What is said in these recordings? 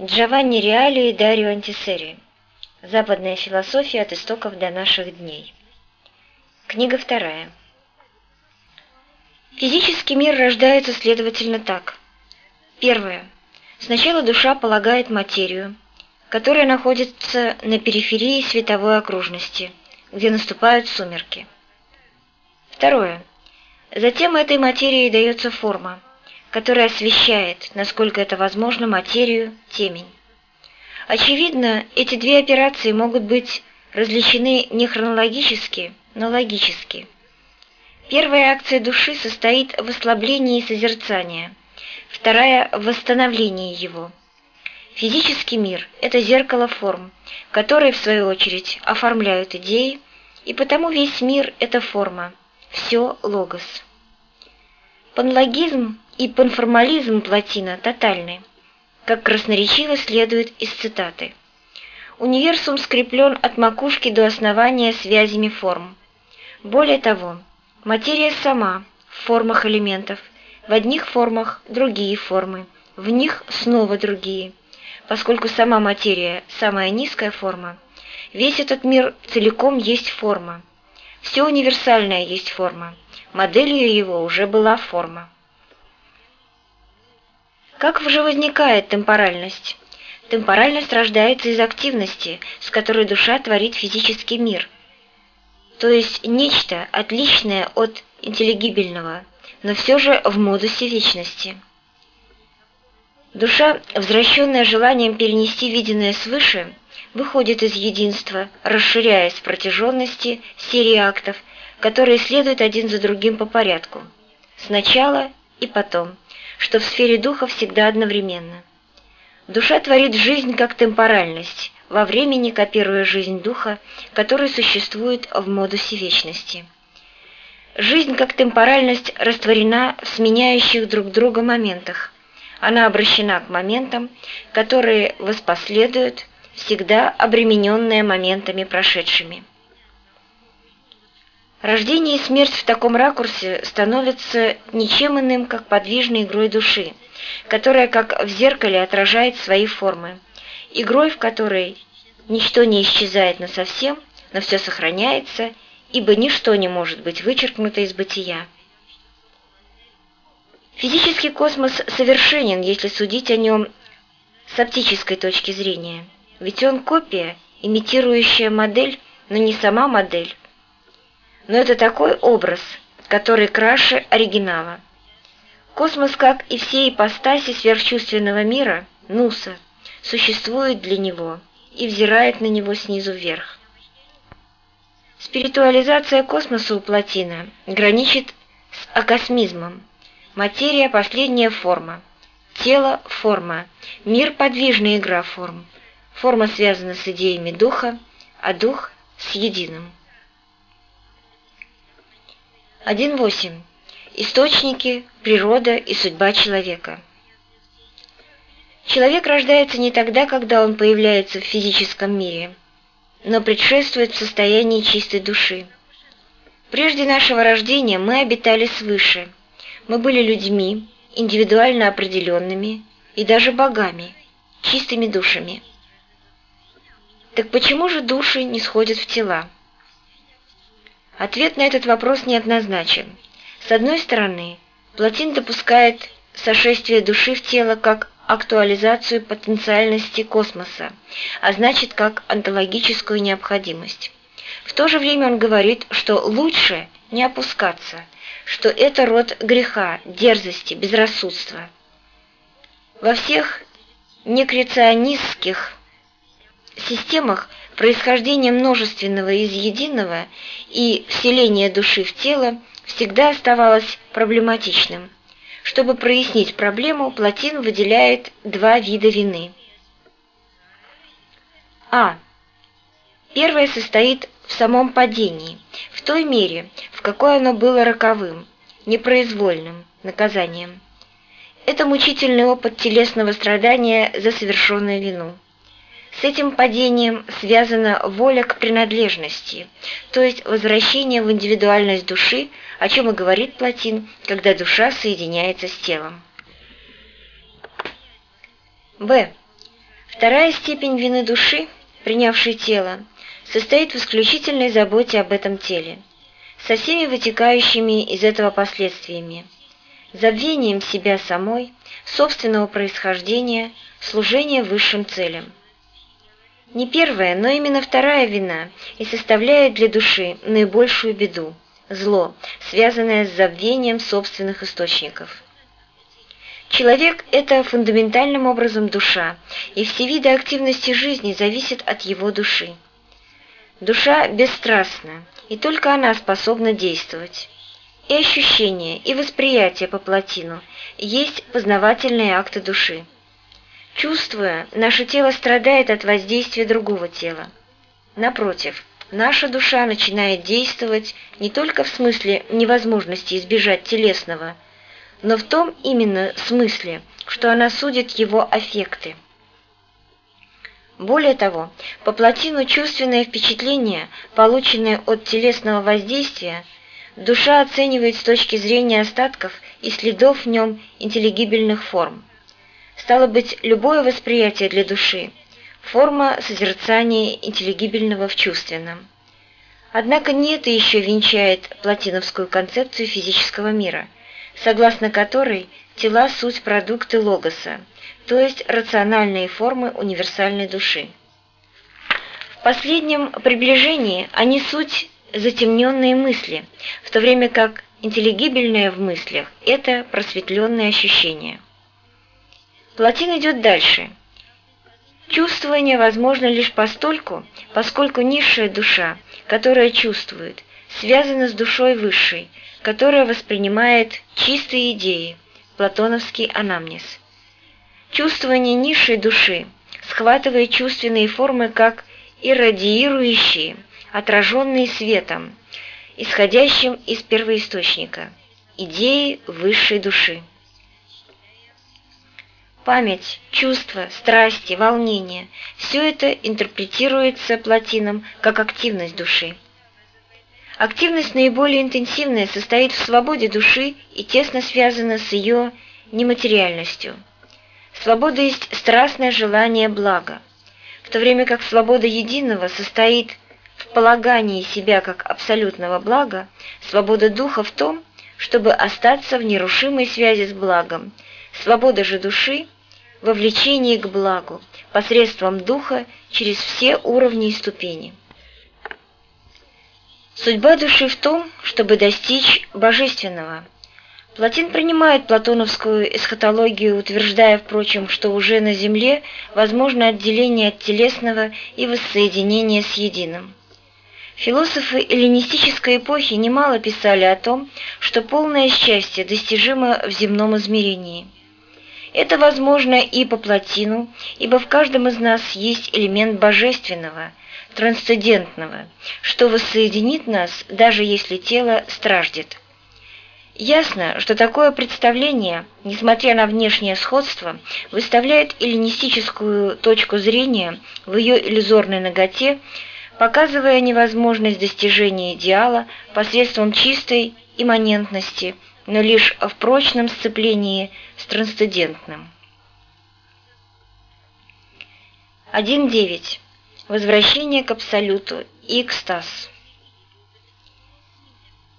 Джованни Реали и Дарио Антисери. Западная философия от истоков до наших дней. Книга вторая. Физический мир рождается, следовательно, так. Первое. Сначала душа полагает материю, которая находится на периферии световой окружности, где наступают сумерки. Второе. Затем этой материи дается форма – которая освещает, насколько это возможно, материю, темень. Очевидно, эти две операции могут быть различены не хронологически, но логически. Первая акция души состоит в ослаблении созерцания, вторая – в восстановлении его. Физический мир – это зеркало форм, которые, в свою очередь, оформляют идеи, и потому весь мир – это форма, все – логос. Панлогизм и панформализм Платина тотальны, как красноречиво следует из цитаты. Универсум скреплен от макушки до основания связями форм. Более того, материя сама в формах элементов, в одних формах другие формы, в них снова другие. Поскольку сама материя – самая низкая форма, весь этот мир целиком есть форма. Все универсальное есть форма. Моделью его уже была форма. Как же возникает темпоральность? Темпоральность рождается из активности, с которой душа творит физический мир. То есть нечто, отличное от интеллигибельного, но все же в модусе вечности. Душа, возвращенная желанием перенести виденное свыше, выходит из единства, расширяясь в протяженности серии актов, которые следуют один за другим по порядку. Сначала и потом, что в сфере духа всегда одновременно. Душа творит жизнь как темпоральность, во времени копируя жизнь духа, который существует в модусе вечности. Жизнь как темпоральность растворена в сменяющих друг друга моментах. Она обращена к моментам, которые воспоследуют, всегда обремененные моментами прошедшими. Рождение и смерть в таком ракурсе становятся ничем иным, как подвижной игрой души, которая как в зеркале отражает свои формы, игрой, в которой ничто не исчезает насовсем, но все сохраняется, ибо ничто не может быть вычеркнуто из бытия. Физический космос совершенен, если судить о нем с оптической точки зрения, ведь он копия, имитирующая модель, но не сама модель, но это такой образ, который краше оригинала. Космос, как и все ипостаси сверхчувственного мира, Нуса, существует для него и взирает на него снизу вверх. Спиритуализация космоса у Платина граничит с акосмизмом. Материя – последняя форма. Тело – форма. Мир – подвижная игра форм. Форма связана с идеями духа, а дух – с единым. 1.8. Источники, природа и судьба человека. Человек рождается не тогда, когда он появляется в физическом мире, но предшествует в состоянии чистой души. Прежде нашего рождения мы обитали свыше. Мы были людьми, индивидуально определенными и даже богами, чистыми душами. Так почему же души не сходят в тела? Ответ на этот вопрос неоднозначен. С одной стороны, Платин допускает сошествие души в тело как актуализацию потенциальности космоса, а значит, как онтологическую необходимость. В то же время он говорит, что лучше не опускаться, что это род греха, дерзости, безрассудства. Во всех некреционистских системах происхождение множественного из единого и вселение души в тело всегда оставалось проблематичным. Чтобы прояснить проблему, Платин выделяет два вида вины. А. Первое состоит в самом падении, в той мере, в какой оно было роковым, непроизвольным наказанием. Это мучительный опыт телесного страдания за совершенную вину. С этим падением связана воля к принадлежности, то есть возвращение в индивидуальность души, о чем и говорит Платин, когда душа соединяется с телом. Б. Вторая степень вины души, принявшей тело, состоит в исключительной заботе об этом теле, со всеми вытекающими из этого последствиями, забвением себя самой, собственного происхождения, служения высшим целям. Не первая, но именно вторая вина и составляет для души наибольшую беду – зло, связанное с забвением собственных источников. Человек – это фундаментальным образом душа, и все виды активности жизни зависят от его души. Душа бесстрастна, и только она способна действовать. И ощущение, и восприятие по плотину есть познавательные акты души. Чувствуя, наше тело страдает от воздействия другого тела. Напротив, наша душа начинает действовать не только в смысле невозможности избежать телесного, но в том именно смысле, что она судит его аффекты. Более того, по плотину чувственное впечатление, полученное от телесного воздействия, душа оценивает с точки зрения остатков и следов в нем интеллигибельных форм. Стало быть, любое восприятие для души – форма созерцания интеллигибельного в чувственном. Однако не это еще венчает платиновскую концепцию физического мира, согласно которой тела – суть продукты логоса, то есть рациональные формы универсальной души. В последнем приближении они суть затемненные мысли, в то время как интеллигибельное в мыслях – это просветленные ощущения. Плотин идет дальше. Чувствование возможно лишь постольку, поскольку низшая душа, которая чувствует, связана с душой высшей, которая воспринимает чистые идеи, платоновский анамнез. Чувствование низшей души схватывает чувственные формы как иррадиирующие, отраженные светом, исходящим из первоисточника, идеи высшей души. Память, чувства, страсти, волнения – все это интерпретируется плотином как активность души. Активность наиболее интенсивная состоит в свободе души и тесно связана с ее нематериальностью. Свобода есть страстное желание блага, в то время как свобода единого состоит в полагании себя как абсолютного блага, свобода духа в том, чтобы остаться в нерушимой связи с благом, свобода же души – вовлечении к благу посредством духа через все уровни и ступени. Судьба души в том, чтобы достичь божественного. Платин принимает платоновскую эсхатологию, утверждая, впрочем, что уже на земле возможно отделение от телесного и воссоединение с единым. Философы эллинистической эпохи немало писали о том, что полное счастье достижимо в земном измерении – это возможно и по плотину, ибо в каждом из нас есть элемент божественного, трансцендентного, что воссоединит нас, даже если тело страждет. Ясно, что такое представление, несмотря на внешнее сходство, выставляет эллинистическую точку зрения в ее иллюзорной ноготе, показывая невозможность достижения идеала посредством чистой имманентности – но лишь в прочном сцеплении с трансцендентным. 1.9. Возвращение к Абсолюту и экстаз.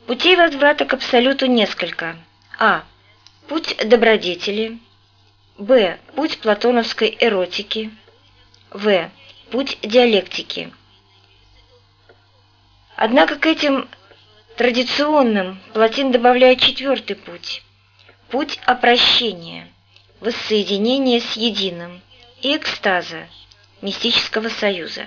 Путей возврата к Абсолюту несколько. А. Путь добродетели. Б. Путь платоновской эротики. В. Путь диалектики. Однако к этим Традиционным Платин добавляет четвертый путь – путь опрощения, воссоединения с единым и экстаза, мистического союза.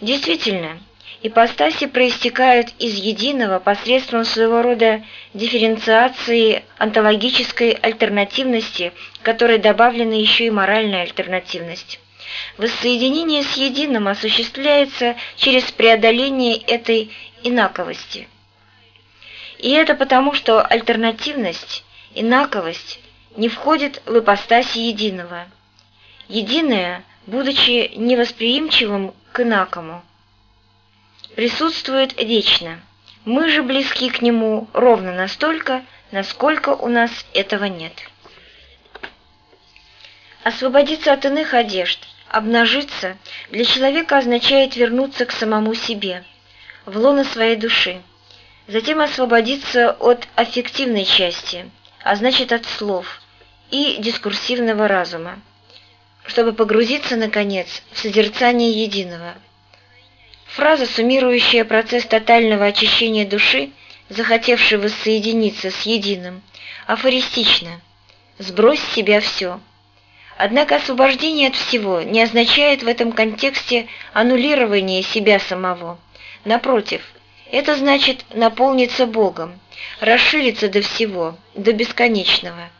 Действительно, ипостаси проистекают из единого посредством своего рода дифференциации онтологической альтернативности, которой добавлена еще и моральная альтернативность. Воссоединение с единым осуществляется через преодоление этой инаковости. И это потому, что альтернативность, инаковость не входит в ипостаси единого. Единое, будучи невосприимчивым к инакому, присутствует вечно. Мы же близки к нему ровно настолько, насколько у нас этого нет. Освободиться от иных одежд, обнажиться, для человека означает вернуться к самому себе, в лоно своей души, затем освободиться от аффективной части, а значит от слов и дискурсивного разума, чтобы погрузиться, наконец, в созерцание единого. Фраза, суммирующая процесс тотального очищения души, захотевшей воссоединиться с единым, афористична «сбрось с себя все». Однако освобождение от всего не означает в этом контексте аннулирование себя самого. Напротив, это значит наполниться Богом, расшириться до всего, до бесконечного.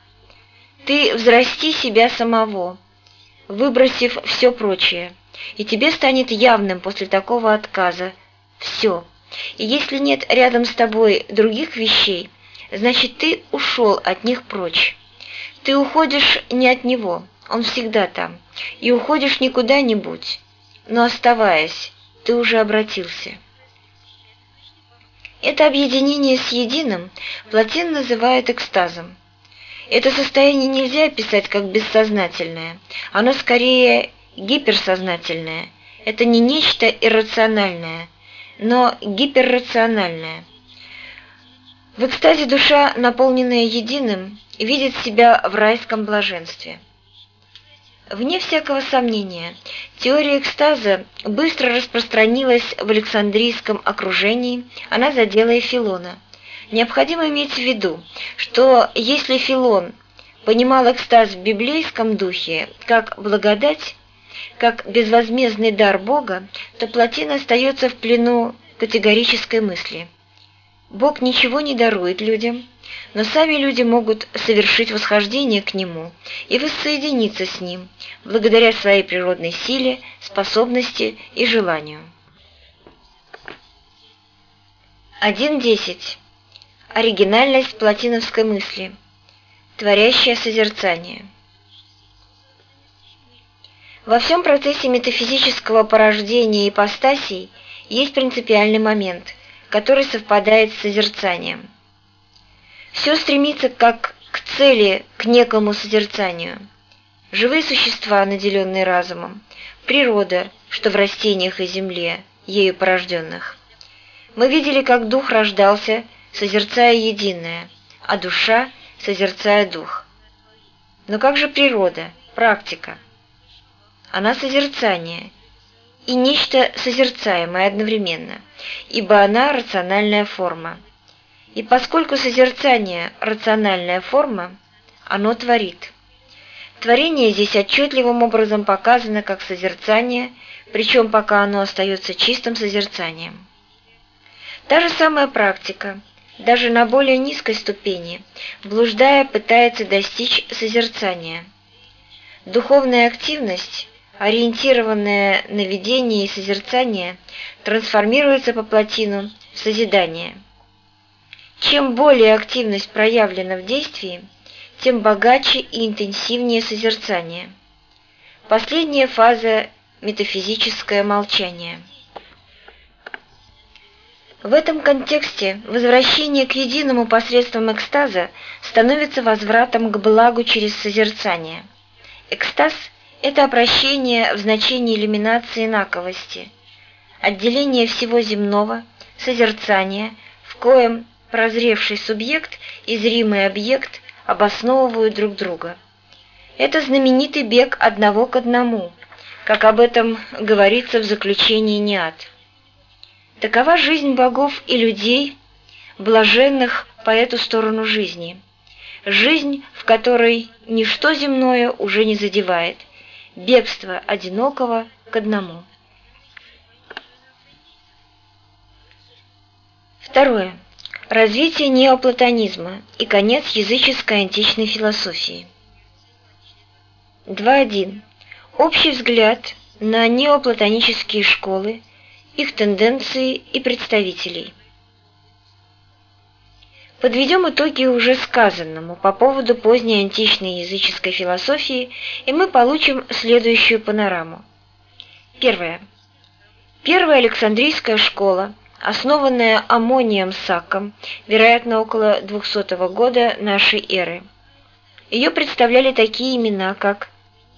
Ты взрасти себя самого, выбросив все прочее, и тебе станет явным после такого отказа все. И если нет рядом с тобой других вещей, значит ты ушел от них прочь. Ты уходишь не от него, он всегда там, и уходишь не куда-нибудь, но оставаясь, ты уже обратился. Это объединение с единым Платин называет экстазом. Это состояние нельзя описать как бессознательное, оно скорее гиперсознательное. Это не нечто иррациональное, но гиперрациональное. В экстазе душа, наполненная единым, видит себя в райском блаженстве. Вне всякого сомнения, теория экстаза быстро распространилась в Александрийском окружении, она задела и Филона. Необходимо иметь в виду, что если Филон понимал экстаз в библейском духе как благодать, как безвозмездный дар Бога, то Платин остается в плену категорической мысли. Бог ничего не дарует людям, но сами люди могут совершить восхождение к Нему и воссоединиться с Ним, благодаря своей природной силе, способности и желанию. 1.10. Оригинальность платиновской мысли. Творящее созерцание. Во всем процессе метафизического порождения ипостасей есть принципиальный момент, который совпадает с созерцанием. Все стремится как к цели, к некому созерцанию. Живые существа, наделенные разумом, природа, что в растениях и земле, ею порожденных. Мы видели, как дух рождался, созерцая единое, а душа, созерцая дух. Но как же природа, практика? Она созерцание и нечто созерцаемое одновременно, ибо она рациональная форма. И поскольку созерцание – рациональная форма, оно творит. Творение здесь отчетливым образом показано как созерцание, причем пока оно остается чистым созерцанием. Та же самая практика, даже на более низкой ступени, блуждая, пытается достичь созерцания. Духовная активность, ориентированная на видение и созерцание, трансформируется по плотину в созидание – чем более активность проявлена в действии, тем богаче и интенсивнее созерцание. Последняя фаза – метафизическое молчание. В этом контексте возвращение к единому посредством экстаза становится возвратом к благу через созерцание. Экстаз – это обращение в значении иллюминации инаковости, отделение всего земного, созерцание, в коем прозревший субъект и зримый объект обосновывают друг друга. Это знаменитый бег одного к одному, как об этом говорится в заключении Ниат. Такова жизнь богов и людей, блаженных по эту сторону жизни. Жизнь, в которой ничто земное уже не задевает, бегство одинокого к одному. Второе. Развитие неоплатонизма и конец языческой античной философии. 2.1. Общий взгляд на неоплатонические школы, их тенденции и представителей. Подведем итоги уже сказанному по поводу поздней античной языческой философии, и мы получим следующую панораму. Первое. Первая Александрийская школа – основанная Амонием Саком, вероятно, около 200 года нашей эры. Ее представляли такие имена, как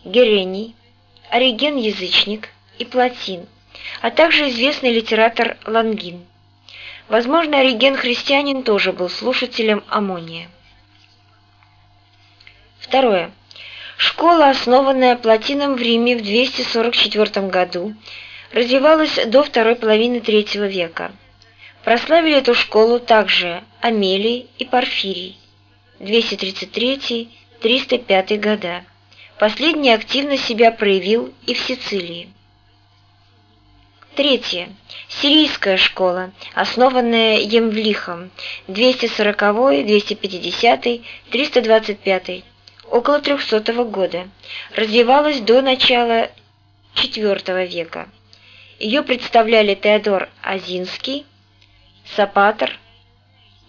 Герений, Ориген-язычник и Платин, а также известный литератор Лангин. Возможно, Ориген-христианин тоже был слушателем Амония. Второе. Школа, основанная Платином в Риме в 244 году, развивалась до второй половины III века. Прославили эту школу также Амелий и Порфирий 233-305 года. Последний активно себя проявил и в Сицилии. Третье. Сирийская школа, основанная Емвлихом 240, 250, 325 около 300 года, развивалась до начала IV века. Ее представляли Теодор Азинский, Сапатор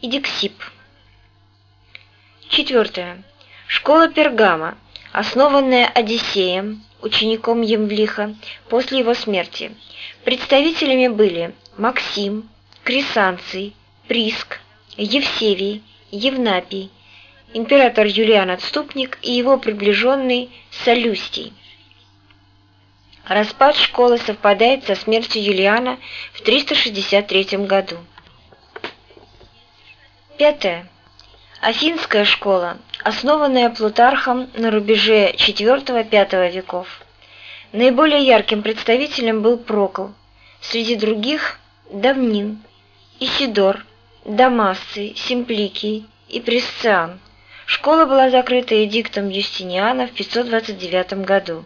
и Диксип. Четвертое. Школа Пергама, основанная Одиссеем, учеником Емвлиха, после его смерти. Представителями были Максим, Крисанций, Приск, Евсевий, Евнапий, император Юлиан Отступник и его приближенный Солюстий. Распад школы совпадает со смертью Юлиана в 363 году. Пятое. Афинская школа, основанная Плутархом на рубеже IV-V веков. Наиболее ярким представителем был Прокл, среди других – Давнин, Исидор, Дамасций, Симпликий и Пресциан. Школа была закрыта эдиктом Юстиниана в 529 году.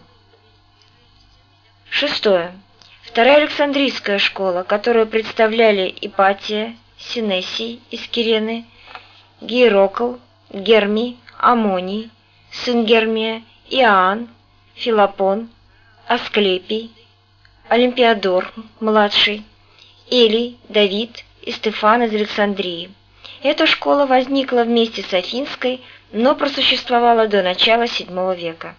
Шестое. Вторая Александрийская школа, которую представляли Ипатия, Синесий из Кирены, Гейрокл, Гермий, Амоний, сын Гермия, Иоанн, Филопон, Асклепий, Олимпиадор, младший, Элий, Давид и Стефан из Александрии. Эта школа возникла вместе с Афинской, но просуществовала до начала VII века.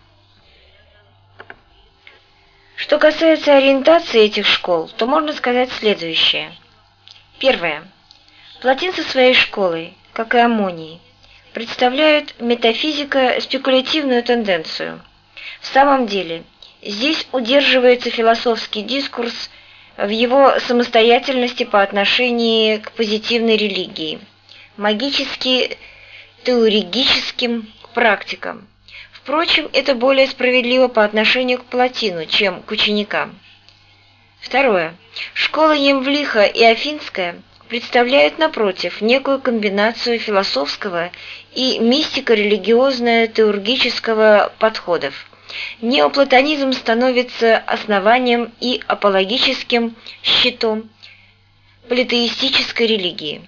Что касается ориентации этих школ, то можно сказать следующее. Первое. Платин со своей школой, как и Амоний, представляют метафизико-спекулятивную тенденцию. В самом деле, здесь удерживается философский дискурс в его самостоятельности по отношению к позитивной религии – магически теурегическим практикам. Впрочем, это более справедливо по отношению к Платину, чем к ученикам. Второе. Школа Емвлиха и Афинская представляют, напротив, некую комбинацию философского и мистико-религиозно-теургического подходов. Неоплатонизм становится основанием и апологическим щитом политеистической религии.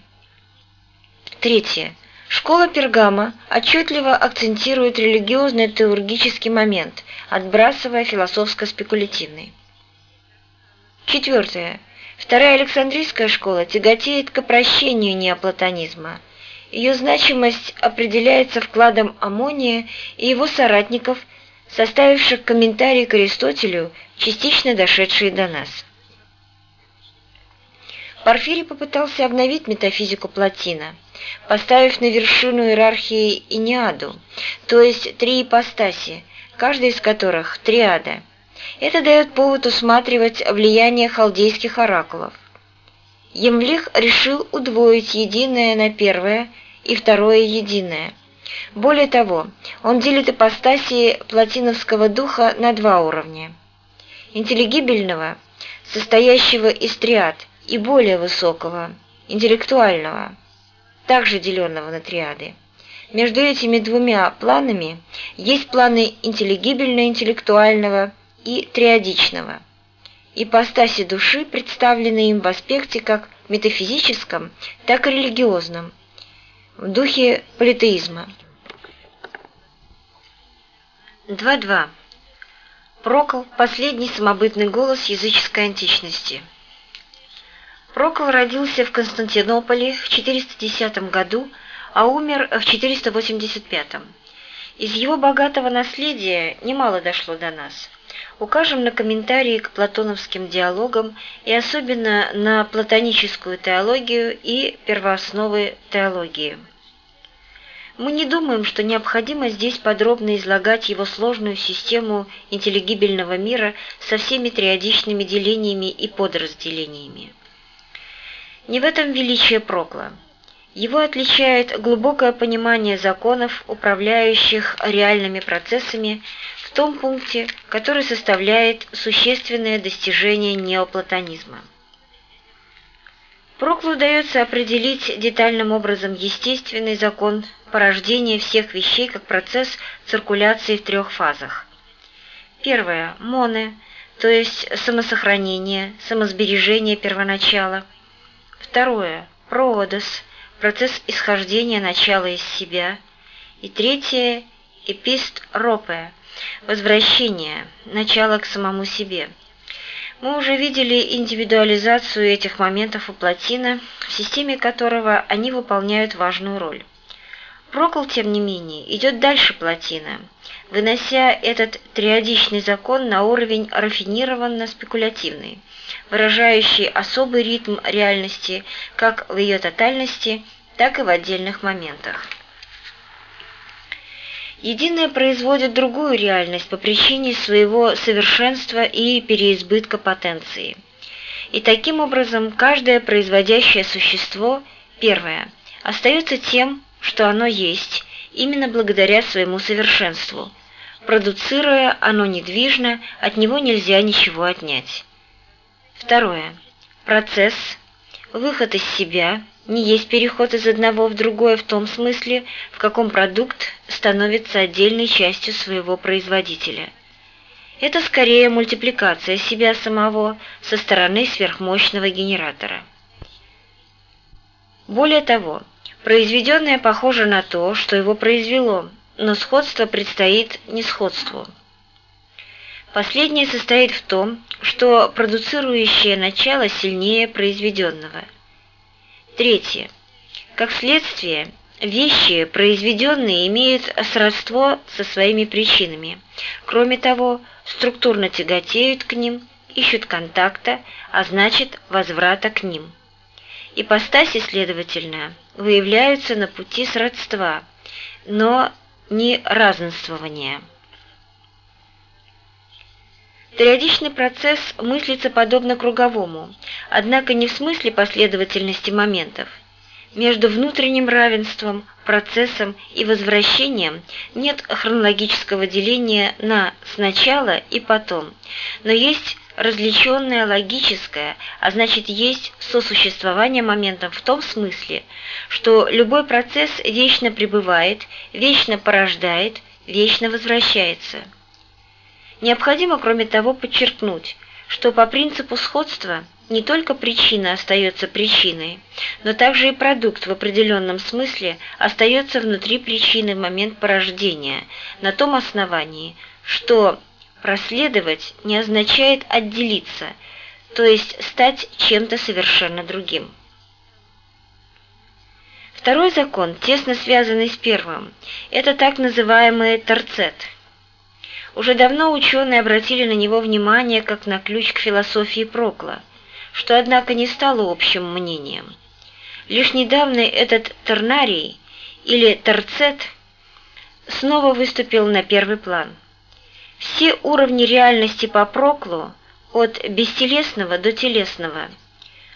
Третье. Школа Пергама отчетливо акцентирует религиозно-теургический момент, отбрасывая философско-спекулятивный. Четвертое. Вторая Александрийская школа тяготеет к опрощению неоплатонизма. Ее значимость определяется вкладом Амония и его соратников, составивших комментарии к Аристотелю, частично дошедшие до нас. Порфирий попытался обновить метафизику Платина – поставив на вершину иерархии Иниаду, то есть три ипостаси, каждая из которых – триада. Это дает повод усматривать влияние халдейских оракулов. Емлих решил удвоить единое на первое и второе единое. Более того, он делит ипостаси платиновского духа на два уровня. Интеллигибельного, состоящего из триад, и более высокого, интеллектуального также деленного на триады. Между этими двумя планами есть планы интеллигибельно-интеллектуального и триадичного. Ипостаси души представлены им в аспекте как метафизическом, так и религиозном, в духе политеизма. 2.2. Прокол – последний самобытный голос языческой античности – Прокол родился в Константинополе в 410 году, а умер в 485. Из его богатого наследия немало дошло до нас. Укажем на комментарии к платоновским диалогам и особенно на платоническую теологию и первоосновы теологии. Мы не думаем, что необходимо здесь подробно излагать его сложную систему интеллигибельного мира со всеми триодичными делениями и подразделениями. Не в этом величие Прокла. Его отличает глубокое понимание законов, управляющих реальными процессами, в том пункте, который составляет существенное достижение неоплатонизма. Проклу удается определить детальным образом естественный закон порождения всех вещей как процесс циркуляции в трех фазах. Первое – моны, то есть самосохранение, самосбережение первоначала. Второе – проодос, процесс исхождения начала из себя. И третье – эпист ропе, возвращение, начало к самому себе. Мы уже видели индивидуализацию этих моментов у Платина, в системе которого они выполняют важную роль. Прокол, тем не менее, идет дальше плотины, вынося этот триодичный закон на уровень рафинированно-спекулятивный, выражающий особый ритм реальности как в ее тотальности, так и в отдельных моментах. Единое производит другую реальность по причине своего совершенства и переизбытка потенции. И таким образом каждое производящее существо, первое, остается тем, что оно есть, именно благодаря своему совершенству. Продуцируя оно недвижно, от него нельзя ничего отнять. Второе. Процесс, выход из себя, не есть переход из одного в другое в том смысле, в каком продукт становится отдельной частью своего производителя. Это скорее мультипликация себя самого со стороны сверхмощного генератора. Более того, Произведенное похоже на то, что его произвело, но сходство предстоит несходству. Последнее состоит в том, что продуцирующее начало сильнее произведенного. Третье. Как следствие, вещи, произведенные, имеют сродство со своими причинами. Кроме того, структурно тяготеют к ним, ищут контакта, а значит возврата к ним. Ипостаси, следовательно, выявляются на пути сродства, но не разнствования. Периодичный процесс мыслится подобно круговому, однако не в смысле последовательности моментов. Между внутренним равенством, процессом и возвращением нет хронологического деления на «сначала» и «потом», но есть различенное логическое, а значит есть сосуществование моментов в том смысле, что любой процесс вечно пребывает, вечно порождает, вечно возвращается. Необходимо, кроме того, подчеркнуть, что по принципу сходства не только причина остается причиной, но также и продукт в определенном смысле остается внутри причины в момент порождения, на том основании, что Проследовать не означает отделиться, то есть стать чем-то совершенно другим. Второй закон, тесно связанный с первым, это так называемый торцет. Уже давно ученые обратили на него внимание как на ключ к философии Прокла, что, однако, не стало общим мнением. Лишь недавно этот тернарий, или торцет, снова выступил на первый план. Все уровни реальности по Проклу, от бестелесного до телесного,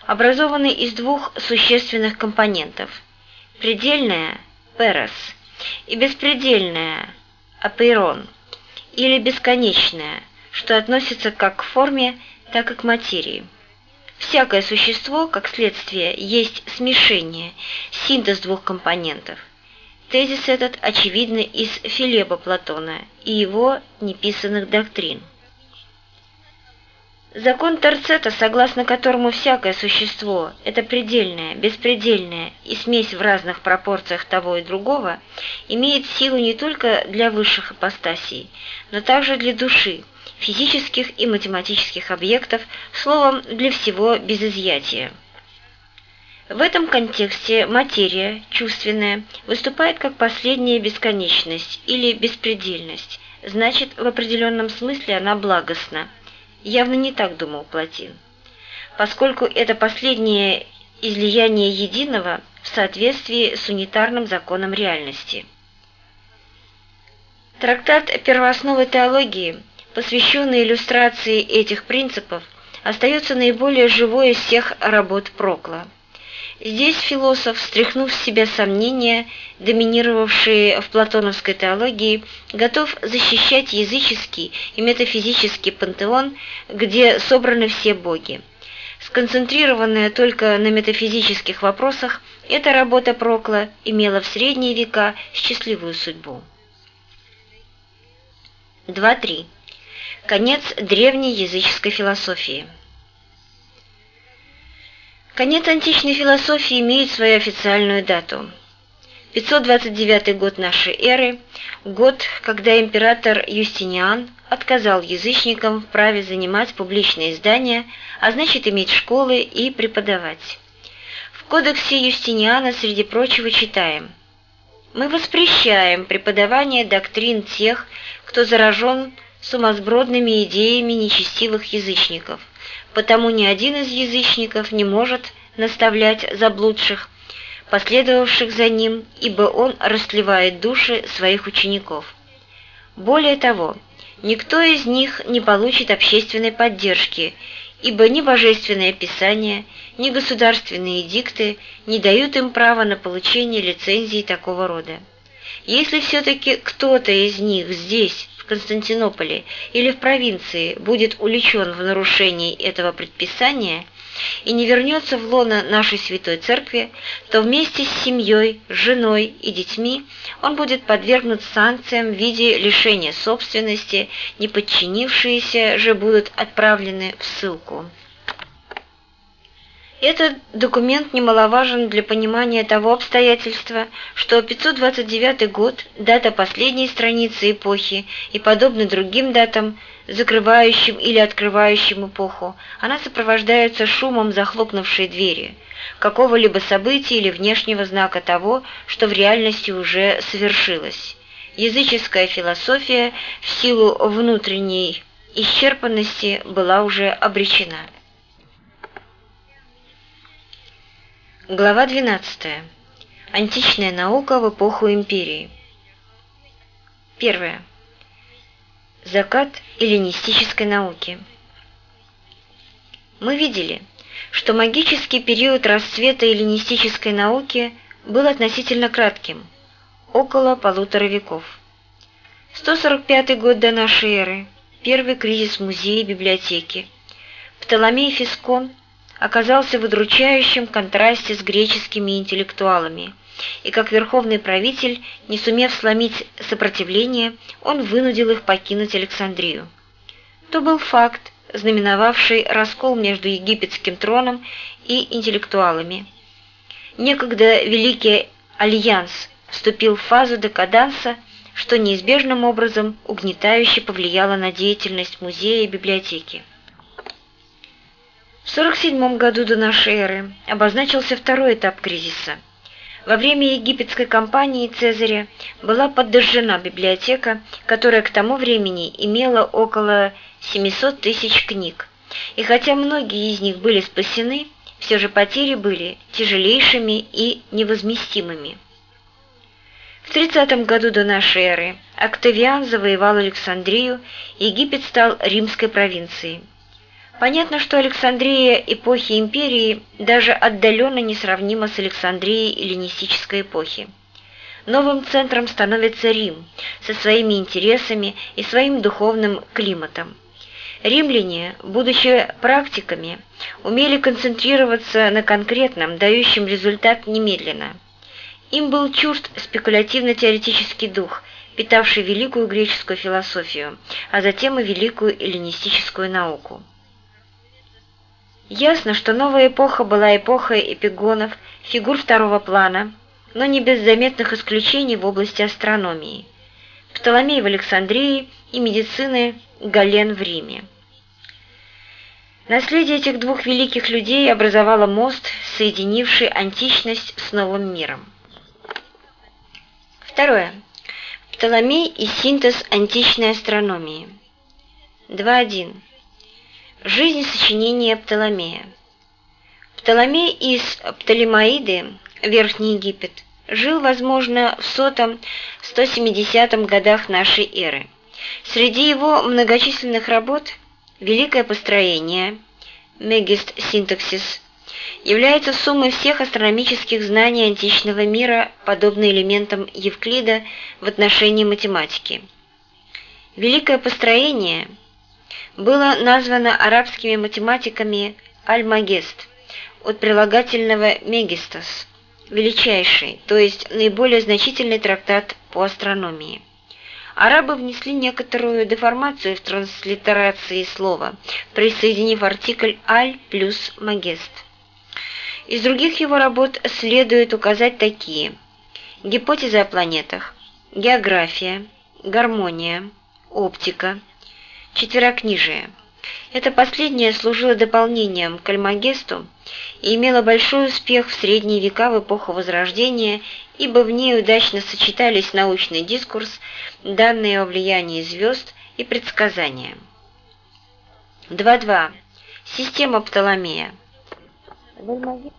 образованы из двух существенных компонентов – предельная – перос и беспредельная – апейрон, или бесконечная, что относится как к форме, так и к материи. Всякое существо, как следствие, есть смешение, синтез двух компонентов – Тезис этот очевидно из Филеба Платона и его неписанных доктрин. Закон Торцета, согласно которому всякое существо – это предельное, беспредельное и смесь в разных пропорциях того и другого, имеет силу не только для высших ипостасей, но также для души, физических и математических объектов, словом, для всего без изъятия. В этом контексте материя, чувственная, выступает как последняя бесконечность или беспредельность, значит, в определенном смысле она благостна. Явно не так думал Платин. Поскольку это последнее излияние единого, в соответствии с унитарным законом реальности. Трактат «Первоосновы теологии», посвященный иллюстрации этих принципов, остается наиболее живой из всех работ Прокла. Здесь философ, стряхнув с себя сомнения, доминировавшие в платоновской теологии, готов защищать языческий и метафизический пантеон, где собраны все боги. Сконцентрированная только на метафизических вопросах, эта работа Прокла имела в средние века счастливую судьбу. 2.3. Конец древней языческой философии. Конец античной философии имеет свою официальную дату. 529 год нашей эры, год, когда император Юстиниан отказал язычникам в праве занимать публичные здания, а значит иметь школы и преподавать. В кодексе Юстиниана, среди прочего, читаем «Мы воспрещаем преподавание доктрин тех, кто заражен сумасбродными идеями нечестивых язычников – потому ни один из язычников не может наставлять заблудших, последовавших за ним, ибо он растлевает души своих учеников. Более того, никто из них не получит общественной поддержки, ибо ни Божественное Писание, ни государственные дикты не дают им права на получение лицензии такого рода. Если все-таки кто-то из них здесь, Константинополе или в провинции будет уличен в нарушении этого предписания и не вернется в лоно нашей Святой Церкви, то вместе с семьей, женой и детьми он будет подвергнут санкциям в виде лишения собственности, не подчинившиеся же будут отправлены в ссылку. Этот документ немаловажен для понимания того обстоятельства, что 529 год – дата последней страницы эпохи, и, подобно другим датам, закрывающим или открывающим эпоху, она сопровождается шумом захлопнувшей двери, какого-либо события или внешнего знака того, что в реальности уже совершилось. Языческая философия в силу внутренней исчерпанности была уже обречена. Глава 12. Античная наука в эпоху империи. Первое. Закат эллинистической науки. Мы видели, что магический период расцвета эллинистической науки был относительно кратким – около полутора веков. 145 год до нашей эры – первый кризис музея и библиотеки. Птоломей Фискон – оказался в удручающем контрасте с греческими интеллектуалами, и как верховный правитель, не сумев сломить сопротивление, он вынудил их покинуть Александрию. То был факт, знаменовавший раскол между египетским троном и интеллектуалами. Некогда Великий Альянс вступил в фазу декаданса, что неизбежным образом угнетающе повлияло на деятельность музея и библиотеки. В 47 году до нашей эры обозначился второй этап кризиса. Во время египетской кампании Цезаря была подожжена библиотека, которая к тому времени имела около 700 тысяч книг. И хотя многие из них были спасены, все же потери были тяжелейшими и невозместимыми. В 30 году до нашей эры Октавиан завоевал Александрию, Египет стал римской провинцией. Понятно, что Александрия эпохи империи даже отдаленно несравнима с Александрией эллинистической эпохи. Новым центром становится Рим со своими интересами и своим духовным климатом. Римляне, будучи практиками, умели концентрироваться на конкретном, дающем результат немедленно. Им был чужд спекулятивно-теоретический дух, питавший великую греческую философию, а затем и великую эллинистическую науку. Ясно, что новая эпоха была эпохой эпигонов, фигур второго плана, но не без заметных исключений в области астрономии. Птоломей в Александрии и медицины Гален в Риме. Наследие этих двух великих людей образовало мост, соединивший античность с новым миром. Второе. Птоломей и синтез античной астрономии. 2.1. Жизнь сочинения Птоломея. Птоломей из Птолемаиды Верхний Египет, жил, возможно, в сотом 170 годах нашей эры. Среди его многочисленных работ «Великое построение», «Мегист синтаксис» является суммой всех астрономических знаний античного мира, подобно элементам Евклида в отношении математики. Великое построение было названо арабскими математиками «Аль-Магест» от прилагательного «Мегистас» – величайший, то есть наиболее значительный трактат по астрономии. Арабы внесли некоторую деформацию в транслитерации слова, присоединив артикль «аль» плюс «магест». Из других его работ следует указать такие гипотезы о планетах, география, гармония, оптика, четверокнижие. Это последнее служило дополнением к Альмагесту и имело большой успех в средние века в эпоху Возрождения, ибо в ней удачно сочетались научный дискурс, данные о влиянии звезд и предсказания. 2.2. Система Птоломея. В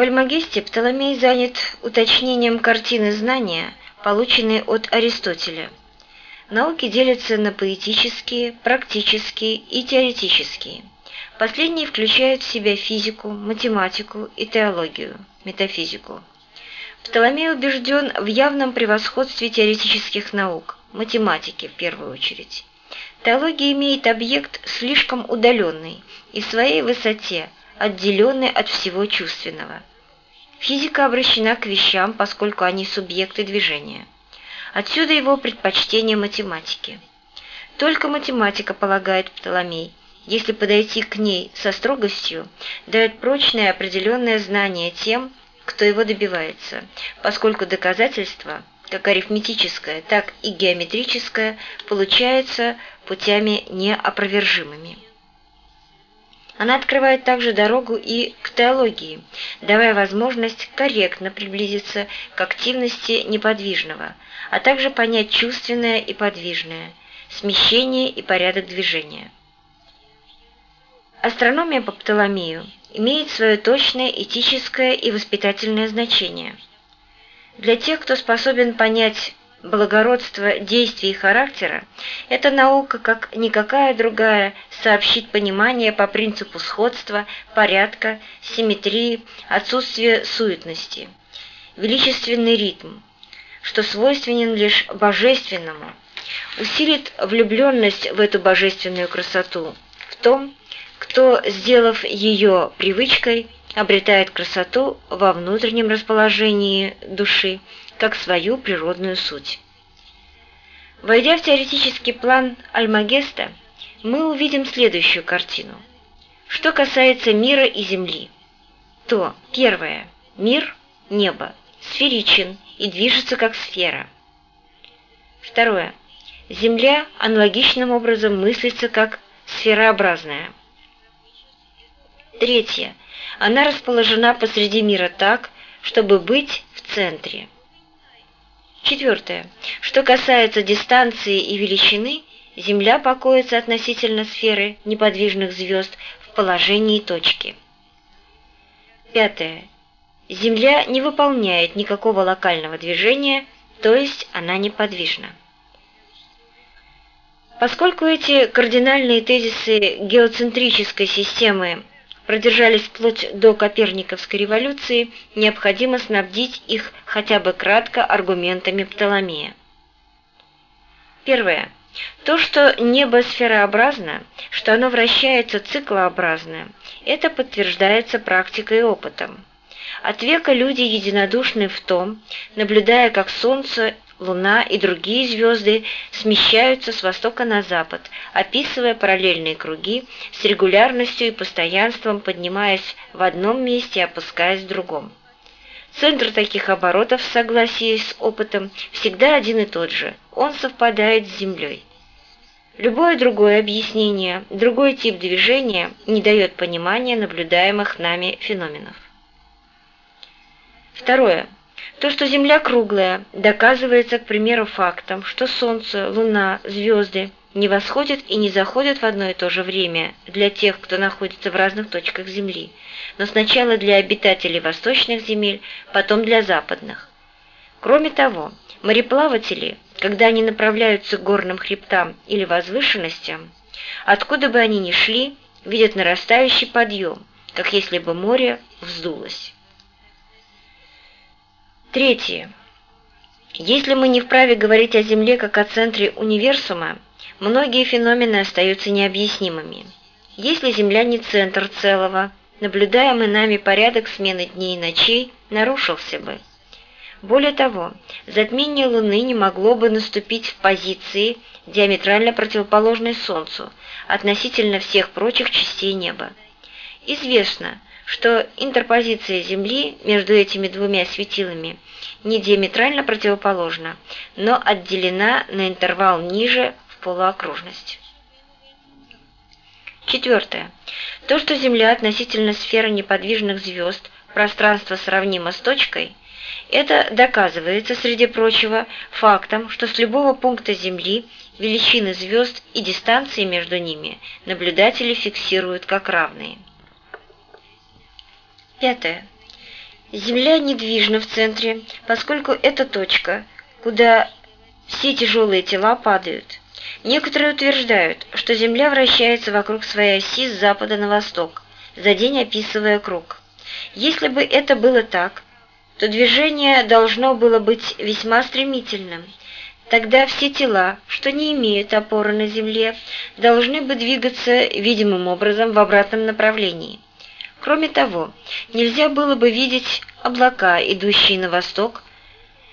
Альмагесте Птоломей занят уточнением картины знания, полученной от Аристотеля. Науки делятся на поэтические, практические и теоретические. Последние включают в себя физику, математику и теологию, метафизику. Птоломей убежден в явном превосходстве теоретических наук, математики в первую очередь. Теология имеет объект слишком удаленный и в своей высоте – отделенный от всего чувственного. Физика обращена к вещам, поскольку они субъекты движения. Отсюда его предпочтение математике. Только математика, полагает Птоломей, если подойти к ней со строгостью, дает прочное определенное знание тем, кто его добивается, поскольку доказательство, как арифметическое, так и геометрическое, получается путями неопровержимыми. Она открывает также дорогу и к теологии, давая возможность корректно приблизиться к активности неподвижного, а также понять чувственное и подвижное, смещение и порядок движения. Астрономия по Птоломею имеет свое точное этическое и воспитательное значение. Для тех, кто способен понять благородство действий и характера, эта наука, как никакая другая, сообщит понимание по принципу сходства, порядка, симметрии, отсутствия суетности. Величественный ритм, что свойственен лишь божественному, усилит влюбленность в эту божественную красоту, в том, кто, сделав ее привычкой, обретает красоту во внутреннем расположении души, как свою природную суть. Войдя в теоретический план Альмагеста, мы увидим следующую картину. Что касается мира и Земли, то, первое, мир, небо, сферичен и движется как сфера. Второе, Земля аналогичным образом мыслится как сферообразная. Третье, она расположена посреди мира так, чтобы быть в центре. Четвертое. Что касается дистанции и величины, Земля покоится относительно сферы неподвижных звезд в положении точки. Пятое. Земля не выполняет никакого локального движения, то есть она неподвижна. Поскольку эти кардинальные тезисы геоцентрической системы продержались вплоть до Коперниковской революции, необходимо снабдить их хотя бы кратко аргументами Птоломея. Первое. То, что небо сферообразно, что оно вращается циклообразно, это подтверждается практикой и опытом. От века люди единодушны в том, наблюдая, как Солнце Луна и другие звезды смещаются с востока на запад, описывая параллельные круги с регулярностью и постоянством, поднимаясь в одном месте и опускаясь в другом. Центр таких оборотов в согласии с опытом всегда один и тот же, он совпадает с Землей. Любое другое объяснение, другой тип движения не дает понимания наблюдаемых нами феноменов. Второе. То, что Земля круглая, доказывается, к примеру, фактом, что Солнце, Луна, звезды не восходят и не заходят в одно и то же время для тех, кто находится в разных точках Земли, но сначала для обитателей восточных земель, потом для западных. Кроме того, мореплаватели, когда они направляются к горным хребтам или возвышенностям, откуда бы они ни шли, видят нарастающий подъем, как если бы море вздулось. Третье. Если мы не вправе говорить о Земле как о центре универсума, многие феномены остаются необъяснимыми. Если Земля не центр целого, наблюдаемый нами порядок смены дней и ночей нарушился бы. Более того, затмение Луны не могло бы наступить в позиции, диаметрально противоположной Солнцу, относительно всех прочих частей неба. Известно, что интерпозиция Земли между этими двумя светилами не диаметрально противоположна, но отделена на интервал ниже в полуокружность. Четвертое. То, что Земля относительно сферы неподвижных звезд, пространство сравнимо с точкой, это доказывается, среди прочего, фактом, что с любого пункта Земли величины звезд и дистанции между ними наблюдатели фиксируют как равные. Пятое. Земля недвижна в центре, поскольку это точка, куда все тяжелые тела падают. Некоторые утверждают, что Земля вращается вокруг своей оси с запада на восток, за день описывая круг. Если бы это было так, то движение должно было быть весьма стремительным. Тогда все тела, что не имеют опоры на Земле, должны бы двигаться видимым образом в обратном направлении. Кроме того, нельзя было бы видеть облака, идущие на восток,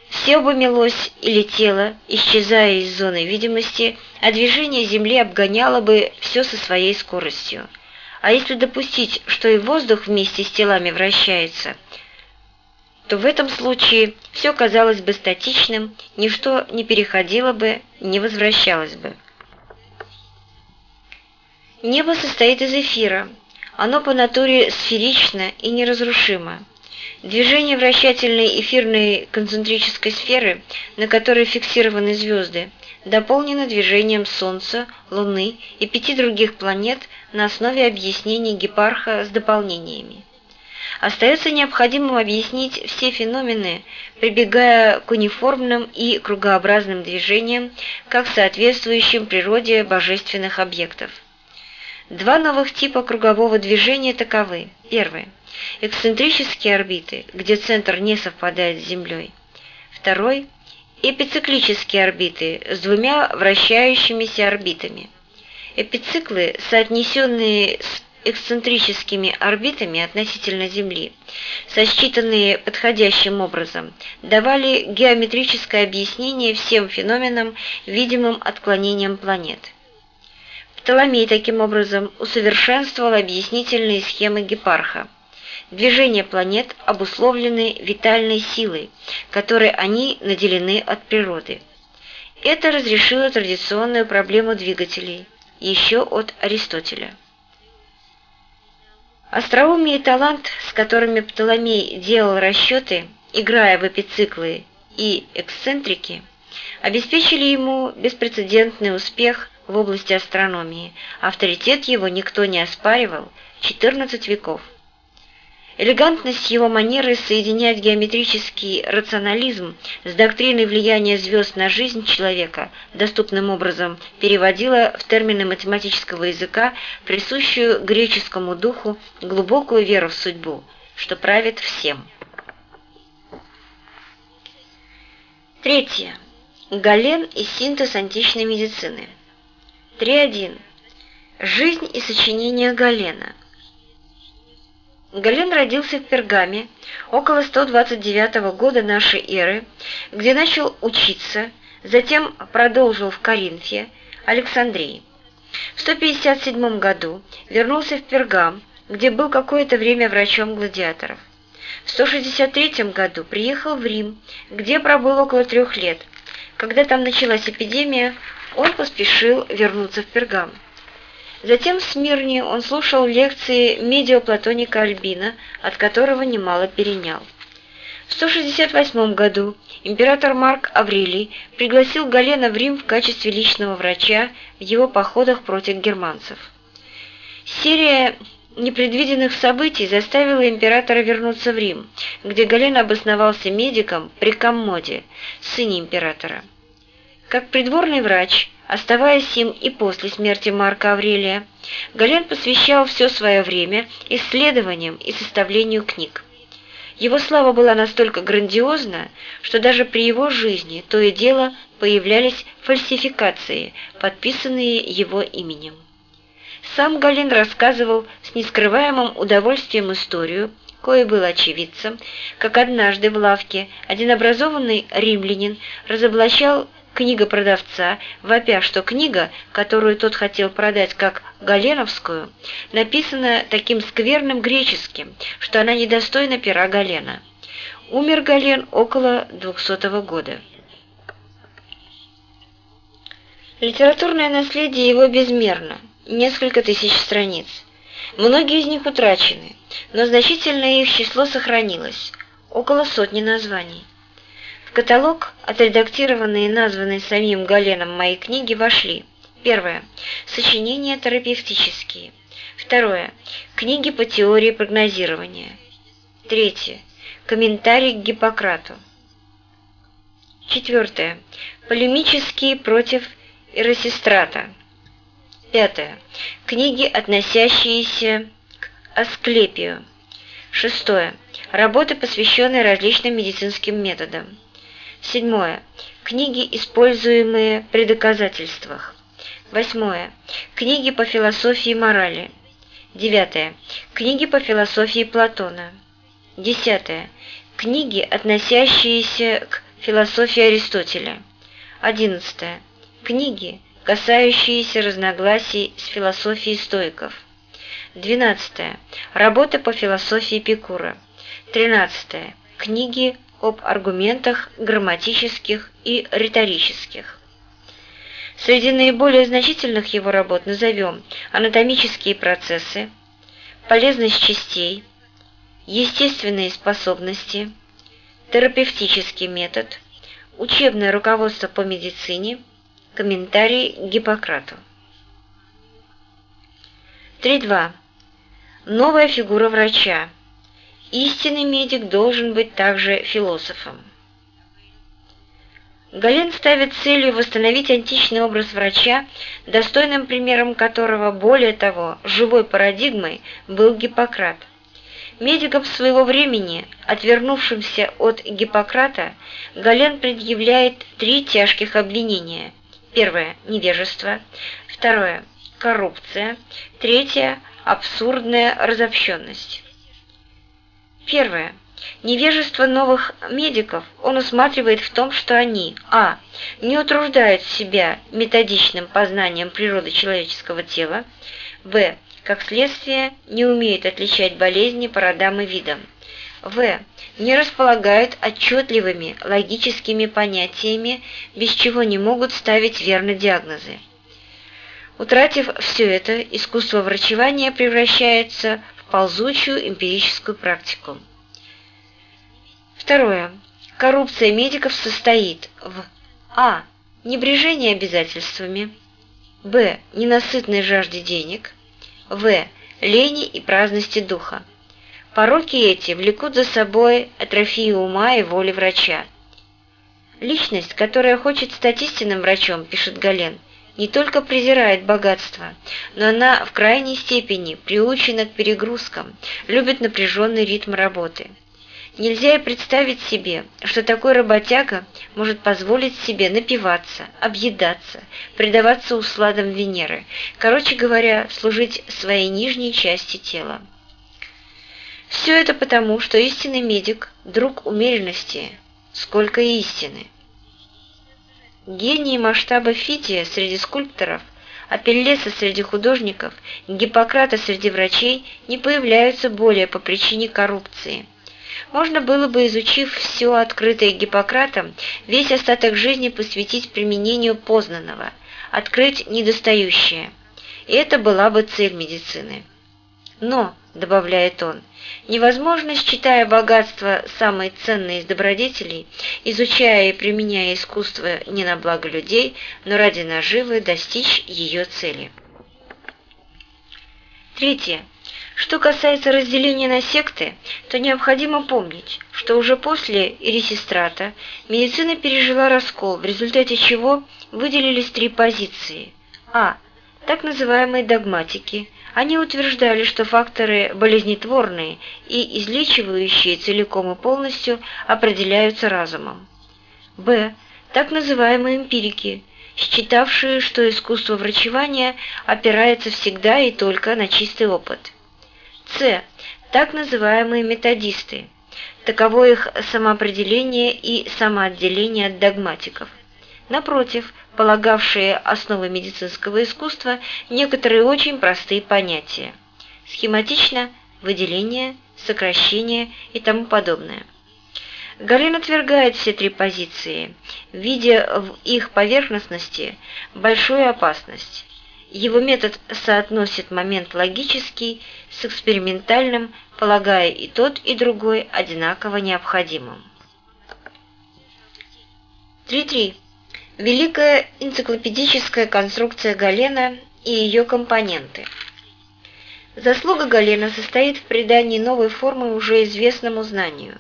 все бы мелось и летело, исчезая из зоны видимости, а движение Земли обгоняло бы все со своей скоростью. А если допустить, что и воздух вместе с телами вращается, то в этом случае все казалось бы статичным, ничто не переходило бы, не возвращалось бы. Небо состоит из эфира, оно по натуре сферично и неразрушимо. Движение вращательной эфирной концентрической сферы, на которой фиксированы звезды, дополнено движением Солнца, Луны и пяти других планет на основе объяснений Гепарха с дополнениями. Остается необходимым объяснить все феномены, прибегая к униформным и кругообразным движениям, как соответствующим природе божественных объектов. Два новых типа кругового движения таковы. Первый – эксцентрические орбиты, где центр не совпадает с Землей. Второй – эпициклические орбиты с двумя вращающимися орбитами. Эпициклы, соотнесенные с эксцентрическими орбитами относительно Земли, сосчитанные подходящим образом, давали геометрическое объяснение всем феноменам, видимым отклонением планет. Птоломей таким образом усовершенствовал объяснительные схемы Гепарха. Движения планет обусловлены витальной силой, которой они наделены от природы. Это разрешило традиционную проблему двигателей, еще от Аристотеля. Остроумие и талант, с которыми Птоломей делал расчеты, играя в эпициклы и эксцентрики, обеспечили ему беспрецедентный успех в области астрономии, авторитет его никто не оспаривал 14 веков. Элегантность его манеры соединять геометрический рационализм с доктриной влияния звезд на жизнь человека доступным образом переводила в термины математического языка присущую греческому духу глубокую веру в судьбу, что правит всем. Третье. Гален и синтез античной медицины. 3.1. Жизнь и сочинение Галена. Гален родился в Пергаме около 129 года нашей эры, где начал учиться, затем продолжил в Коринфе, Александрии. В 157 году вернулся в Пергам, где был какое-то время врачом гладиаторов. В 163 году приехал в Рим, где пробыл около трех лет. Когда там началась эпидемия, он поспешил вернуться в Пергам. Затем в Смирне он слушал лекции медиоплатоника Альбина, от которого немало перенял. В 168 году император Марк Аврелий пригласил Галена в Рим в качестве личного врача в его походах против германцев. Серия непредвиденных событий заставила императора вернуться в Рим, где Гален обосновался медиком при Коммоде, сыне императора. Как придворный врач, оставаясь им и после смерти Марка Аврелия, Гален посвящал все свое время исследованиям и составлению книг. Его слава была настолько грандиозна, что даже при его жизни то и дело появлялись фальсификации, подписанные его именем. Сам Галин рассказывал с нескрываемым удовольствием историю, кое был очевидцем, как однажды в лавке один образованный римлянин разоблачал книгопродавца, вопя, что книга, которую тот хотел продать как Галеновскую, написана таким скверным греческим, что она недостойна пера Галена. Умер Гален около 200 года. Литературное наследие его безмерно, несколько тысяч страниц. Многие из них утрачены, но значительное их число сохранилось, около сотни названий. В каталог, отредактированные и названные самим Галеном мои книги, вошли Первое. Сочинения терапевтические. Второе. Книги по теории прогнозирования. Третье. Комментарий к Гиппократу. Четвертое. Полемические против Иросистрата. Пятое. Книги, относящиеся к Асклепию. Шестое. Работы, посвященные различным медицинским методам. Седьмое. Книги, используемые при доказательствах. Восьмое. Книги по философии морали. Девятое. Книги по философии Платона. Десятое. Книги, относящиеся к философии Аристотеля. Одиннадцатое. Книги, касающиеся разногласий с философией стоиков. Двенадцатое. Работа по философии Пикура. Тринадцатое. Книги об аргументах грамматических и риторических. Среди наиболее значительных его работ назовем анатомические процессы, полезность частей, естественные способности, терапевтический метод, учебное руководство по медицине, комментарий к Гиппократу. 3.2. Новая фигура врача. Истинный медик должен быть также философом. Гален ставит целью восстановить античный образ врача, достойным примером которого, более того, живой парадигмой был Гиппократ. Медикам своего времени, отвернувшимся от Гиппократа, Гален предъявляет три тяжких обвинения. Первое – невежество. Второе – коррупция. Третье – абсурдная разобщенность. Первое. Невежество новых медиков он усматривает в том, что они а. не утруждают себя методичным познанием природы человеческого тела, б. как следствие не умеют отличать болезни по родам и видам, в. не располагают отчетливыми логическими понятиями, без чего не могут ставить верно диагнозы. Утратив все это, искусство врачевания превращается ползучую эмпирическую практику. Второе. Коррупция медиков состоит в а. небрежении обязательствами, б. ненасытной жажде денег, в. лени и праздности духа. Пороки эти влекут за собой атрофию ума и воли врача. Личность, которая хочет стать истинным врачом, пишет Гален, не только презирает богатство, но она в крайней степени приучена к перегрузкам, любит напряженный ритм работы. Нельзя и представить себе, что такой работяга может позволить себе напиваться, объедаться, предаваться усладам Венеры, короче говоря, служить своей нижней части тела. Все это потому, что истинный медик – друг умеренности, сколько истины. Гении масштаба Фития среди скульпторов, Апеллеса среди художников, Гиппократа среди врачей не появляются более по причине коррупции. Можно было бы, изучив все открытое Гиппократом, весь остаток жизни посвятить применению познанного, открыть недостающее. И это была бы цель медицины. Но, добавляет он, невозможно, считая богатство самой ценной из добродетелей, изучая и применяя искусство не на благо людей, но ради наживы достичь ее цели. Третье. Что касается разделения на секты, то необходимо помнить, что уже после Ирисистрата медицина пережила раскол, в результате чего выделились три позиции. А. Так называемые догматики. Они утверждали, что факторы болезнетворные и излечивающие целиком и полностью определяются разумом. Б. Так называемые эмпирики, считавшие, что искусство врачевания опирается всегда и только на чистый опыт. С. Так называемые методисты. Таково их самоопределение и самоотделение от догматиков. Напротив, полагавшие основы медицинского искусства некоторые очень простые понятия. Схематично – выделение, сокращение и тому подобное. Гален отвергает все три позиции, видя в их поверхностности большую опасность. Его метод соотносит момент логический с экспериментальным, полагая и тот, и другой одинаково необходимым. 3.3. Великая энциклопедическая конструкция Галена и ее компоненты. Заслуга Галена состоит в придании новой формы уже известному знанию.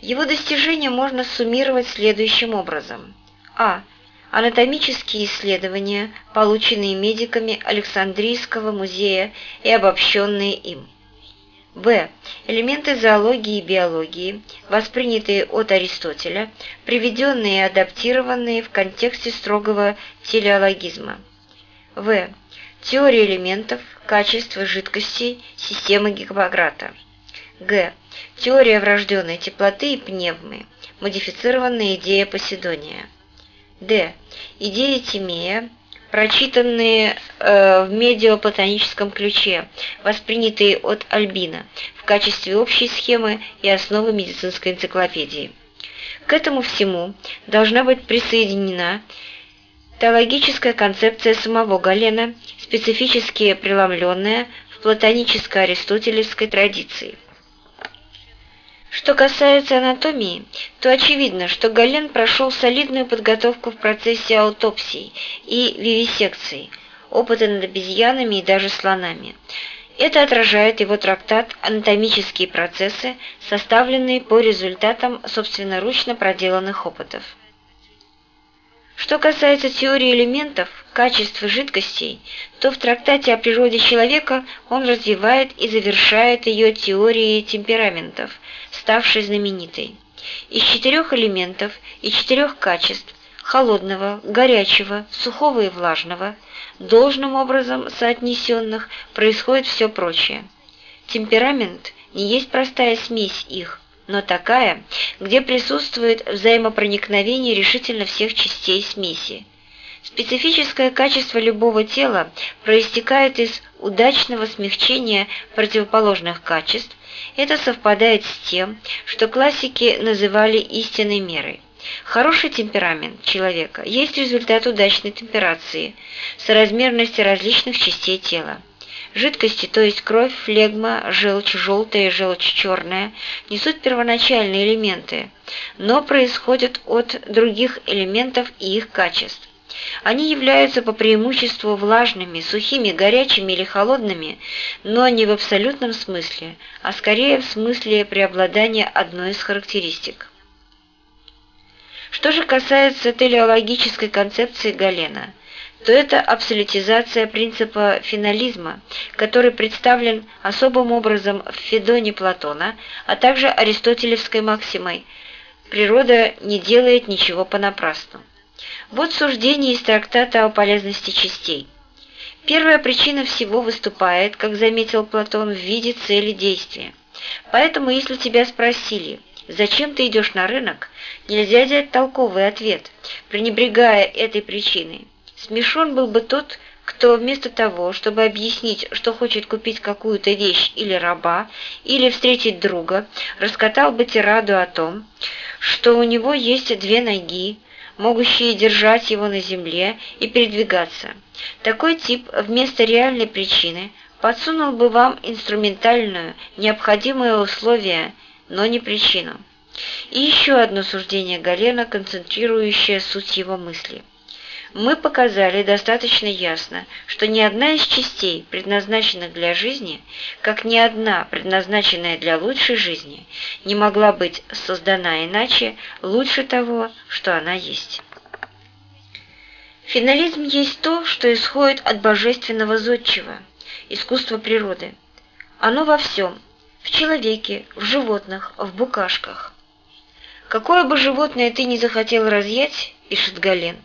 Его достижения можно суммировать следующим образом. А анатомические исследования, полученные медиками Александрийского музея и обобщенные им. В. Элементы зоологии и биологии, воспринятые от Аристотеля, приведенные и адаптированные в контексте строгого телеологизма. В. Теория элементов, качества жидкостей, системы Гиппократа. Г. Теория врожденной теплоты и пневмы, модифицированная идея Поседония. Д. Идеи Тимея, прочитанные э, в медиоплатоническом ключе, воспринятые от Альбина в качестве общей схемы и основы медицинской энциклопедии. К этому всему должна быть присоединена теологическая концепция самого Галена, специфически преломленная в платоническо-аристотелевской традиции. Что касается анатомии, то очевидно, что Гален прошел солидную подготовку в процессе аутопсий и вивисекций, опыты над обезьянами и даже слонами. Это отражает его трактат «Анатомические процессы», составленный по результатам собственноручно проделанных опытов. Что касается теории элементов, качеств и жидкостей, то в трактате о природе человека он развивает и завершает ее теорией темпераментов, ставшей знаменитой. Из четырех элементов и четырех качеств – холодного, горячего, сухого и влажного, должным образом соотнесенных, происходит все прочее. Темперамент не есть простая смесь их, но такая, где присутствует взаимопроникновение решительно всех частей смеси. Специфическое качество любого тела проистекает из удачного смягчения противоположных качеств, это совпадает с тем, что классики называли истинной мерой. Хороший темперамент человека есть результат удачной темперации, соразмерности различных частей тела. Жидкости, то есть кровь, флегма, желчь желтая и желчь черная, несут первоначальные элементы, но происходят от других элементов и их качеств. Они являются по преимуществу влажными, сухими, горячими или холодными, но не в абсолютном смысле, а скорее в смысле преобладания одной из характеристик. Что же касается телеологической концепции Галена – то это абсолютизация принципа финализма, который представлен особым образом в Федоне Платона, а также аристотелевской максимой «природа не делает ничего понапрасну». Вот суждение из трактата о полезности частей. Первая причина всего выступает, как заметил Платон, в виде цели действия. Поэтому, если тебя спросили, зачем ты идешь на рынок, нельзя дать толковый ответ, пренебрегая этой причиной. Смешон был бы тот, кто вместо того, чтобы объяснить, что хочет купить какую-то вещь или раба, или встретить друга, раскатал бы тираду о том, что у него есть две ноги, могущие держать его на земле и передвигаться. Такой тип вместо реальной причины подсунул бы вам инструментальную, необходимое условие, но не причину. И еще одно суждение Галена, концентрирующее суть его мысли. Мы показали достаточно ясно, что ни одна из частей, предназначенных для жизни, как ни одна, предназначенная для лучшей жизни, не могла быть создана иначе лучше того, что она есть. Финализм есть то, что исходит от божественного зодчего, искусства природы. Оно во всем – в человеке, в животных, в букашках. Какое бы животное ты ни захотел разъять, пишет Гален,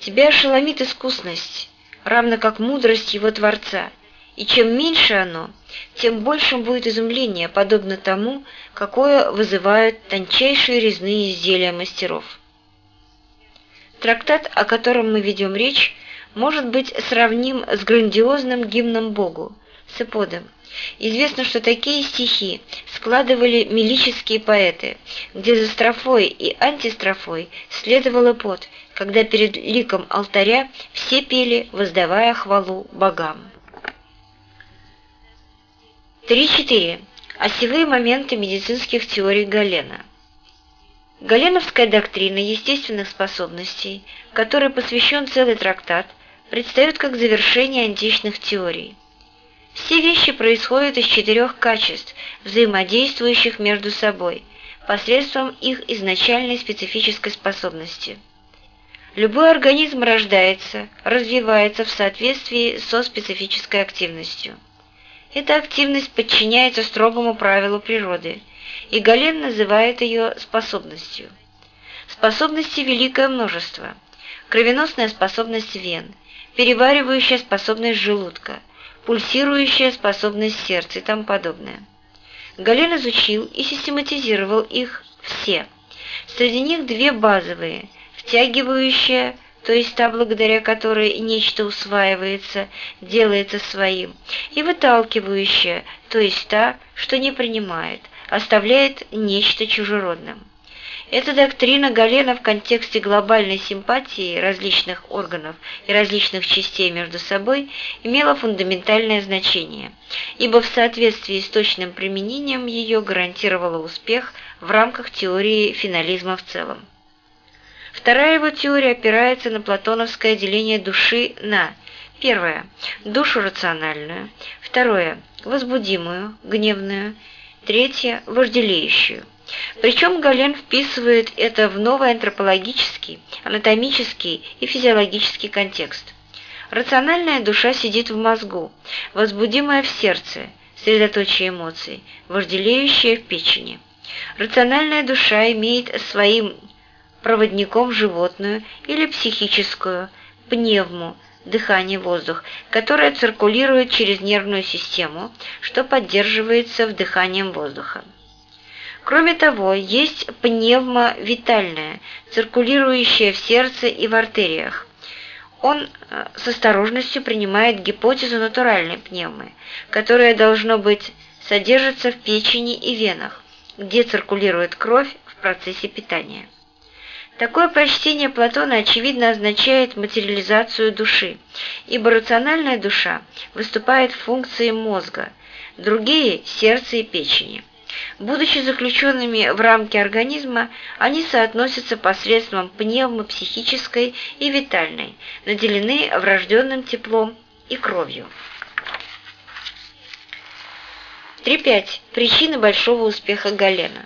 тебя ошеломит искусность, равно как мудрость его Творца, и чем меньше оно, тем большим будет изумление, подобно тому, какое вызывают тончайшие резные изделия мастеров. Трактат, о котором мы ведем речь, может быть сравним с грандиозным гимном Богу, с. Известно, что такие стихи складывали милические поэты, где за строфой и антистрофой следовал эпод, когда перед ликом алтаря все пели, воздавая хвалу богам. 3.4. Осевые моменты медицинских теорий Галена. Галеновская доктрина естественных способностей, которой посвящен целый трактат, предстает как завершение античных теорий. Все вещи происходят из четырех качеств, взаимодействующих между собой, посредством их изначальной специфической способности. Любой организм рождается, развивается в соответствии со специфической активностью. Эта активность подчиняется строгому правилу природы – и Гален называет ее способностью. Способности великое множество. Кровеносная способность вен, переваривающая способность желудка, пульсирующая способность сердца и тому подобное. Гален изучил и систематизировал их все. Среди них две базовые – втягивающая, то есть та, благодаря которой нечто усваивается, делается своим, и выталкивающая, то есть та, что не принимает, оставляет нечто чужеродным. Эта доктрина Галена в контексте глобальной симпатии различных органов и различных частей между собой имела фундаментальное значение, ибо в соответствии с точным применением ее гарантировала успех в рамках теории финализма в целом. Вторая его теория опирается на платоновское деление души на Первое – душу рациональную. Второе – возбудимую, гневную третье – вожделеющую. Причем Гален вписывает это в новый антропологический, анатомический и физиологический контекст. Рациональная душа сидит в мозгу, возбудимая в сердце, средоточие эмоций, вожделеющая в печени. Рациональная душа имеет своим проводником животную или психическую, пневму, дыхание воздух, которое циркулирует через нервную систему, что поддерживается вдыханием воздуха. Кроме того, есть пневмовитальное, циркулирующее в сердце и в артериях. Он э, с осторожностью принимает гипотезу натуральной пневмы, которая должно быть содержится в печени и венах, где циркулирует кровь в процессе питания. Такое прочтение Платона очевидно означает материализацию души, ибо рациональная душа выступает в функции мозга, другие – сердца и печени. Будучи заключенными в рамки организма, они соотносятся посредством пневмопсихической и витальной, наделены врожденным теплом и кровью. 3.5. Причины большого успеха Галена.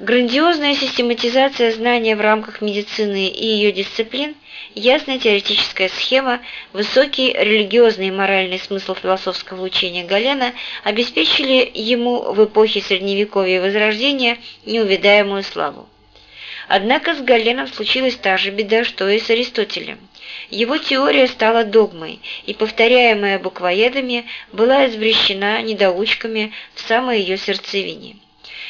Грандиозная систематизация знания в рамках медицины и ее дисциплин, ясная теоретическая схема, высокий религиозный и моральный смысл философского учения Галена обеспечили ему в эпохе Средневековья и Возрождения неувидаемую славу. Однако с Галеном случилась та же беда, что и с Аристотелем. Его теория стала догмой, и, повторяемая буквоедами, была извращена недоучками в самой ее сердцевине.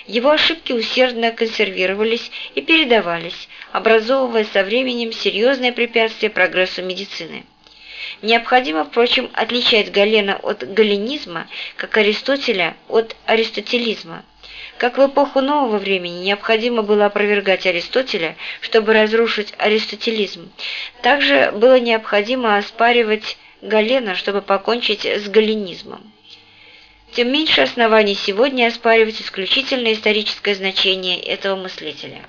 Его ошибки усердно консервировались и передавались, образовывая со временем серьезное препятствие прогрессу медицины. Необходимо, впрочем, отличать Галена от галенизма, как Аристотеля от аристотелизма. Как в эпоху нового времени необходимо было опровергать Аристотеля, чтобы разрушить аристотелизм, также было необходимо оспаривать Галена, чтобы покончить с галенизмом. Тем меньше оснований сегодня оспаривать исключительно историческое значение этого мыслителя.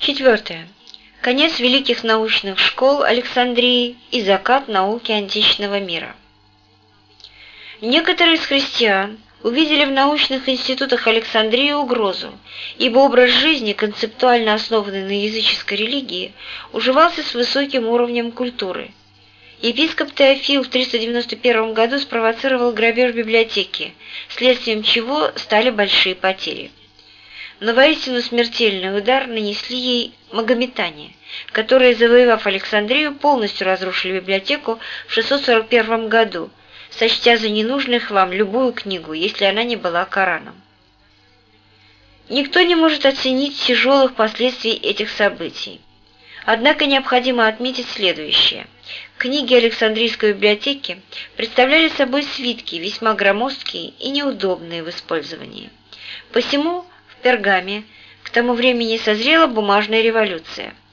Четвертое. Конец великих научных школ Александрии и закат науки античного мира. Некоторые из христиан увидели в научных институтах Александрии угрозу, ибо образ жизни, концептуально основанный на языческой религии, уживался с высоким уровнем культуры. Епископ Теофил в 391 году спровоцировал грабеж библиотеки, следствием чего стали большие потери. Но воистину смертельный удар нанесли ей магометане, которые, завоевав Александрию, полностью разрушили библиотеку в 641 году – сочтя за ненужных вам любую книгу, если она не была Кораном. Никто не может оценить тяжелых последствий этих событий. Однако необходимо отметить следующее. Книги Александрийской библиотеки представляли собой свитки, весьма громоздкие и неудобные в использовании. Посему в Пергаме к тому времени созрела бумажная революция –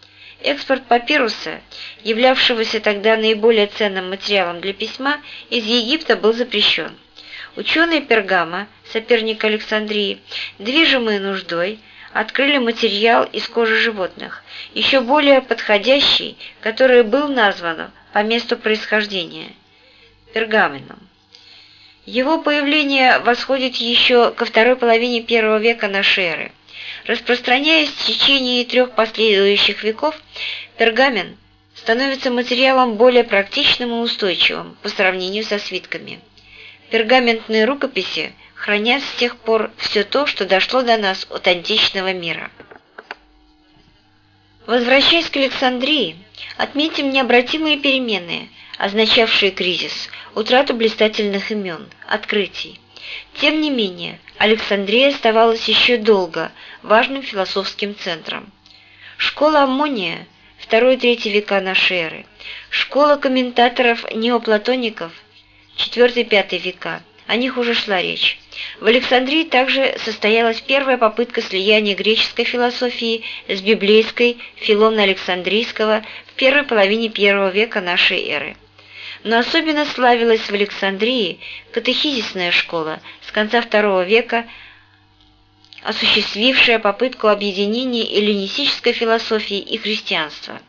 Экспорт папируса, являвшегося тогда наиболее ценным материалом для письма, из Египта был запрещен. Ученые Пергама, соперник Александрии, движимые нуждой, открыли материал из кожи животных, еще более подходящий, который был назван по месту происхождения – пергаменом. Его появление восходит еще ко второй половине первого века нашей эры – Распространяясь в течение трех последующих веков, пергамент становится материалом более практичным и устойчивым по сравнению со свитками. Пергаментные рукописи хранят с тех пор все то, что дошло до нас от античного мира. Возвращаясь к Александрии, отметим необратимые перемены, означавшие кризис, утрату блистательных имен, открытий. Тем не менее, Александрия оставалась еще долго важным философским центром. Школа Аммония, II-III века нашей эры, школа комментаторов-неоплатоников, IV-V века, о них уже шла речь. В Александрии также состоялась первая попытка слияния греческой философии с библейской Филона Александрийского в первой половине первого века нашей эры но особенно славилась в Александрии катехизисная школа с конца II века, осуществившая попытку объединения эллинистической философии и христианства.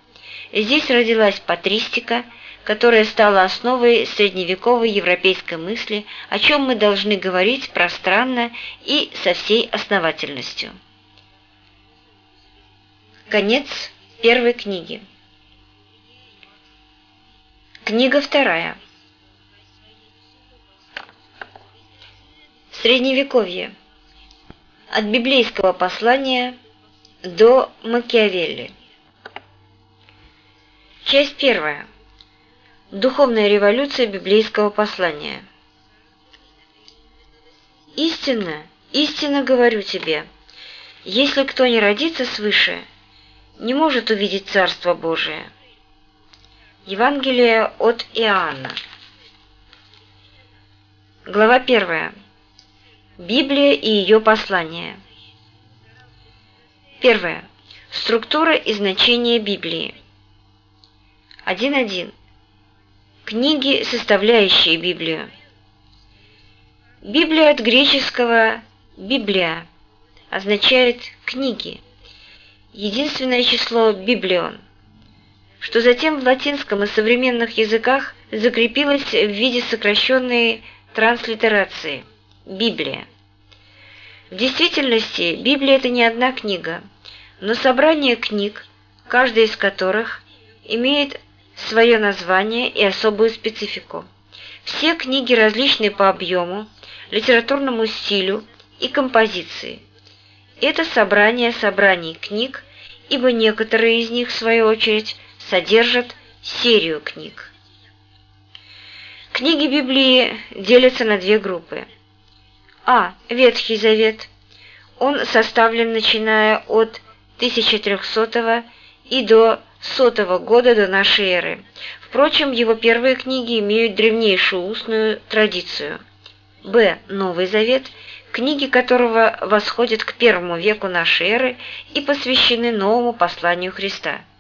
Здесь родилась патристика, которая стала основой средневековой европейской мысли, о чем мы должны говорить пространно и со всей основательностью. Конец первой книги. Книга вторая. Средневековье. От библейского послания до Макиавелли. Часть первая. Духовная революция библейского послания. Истинно, истинно говорю тебе, если кто не родится свыше, не может увидеть Царство Божие. Евангелие от Иоанна. Глава 1. Библия и ее послание. Первое. Структура и значение Библии. 1.1. Книги, составляющие Библию. Библия от греческого «библия» означает «книги». Единственное число «библион» что затем в латинском и современных языках закрепилось в виде сокращенной транслитерации – Библия. В действительности Библия – это не одна книга, но собрание книг, каждая из которых имеет свое название и особую специфику. Все книги различны по объему, литературному стилю и композиции. Это собрание собраний книг, ибо некоторые из них, в свою очередь, содержат серию книг. Книги Библии делятся на две группы. А. Ветхий Завет. Он составлен начиная от 1300 и до 100 года до нашей эры. Впрочем, его первые книги имеют древнейшую устную традицию. Б. Новый Завет, книги которого восходят к первому веку нашей эры и посвящены новому посланию Христа –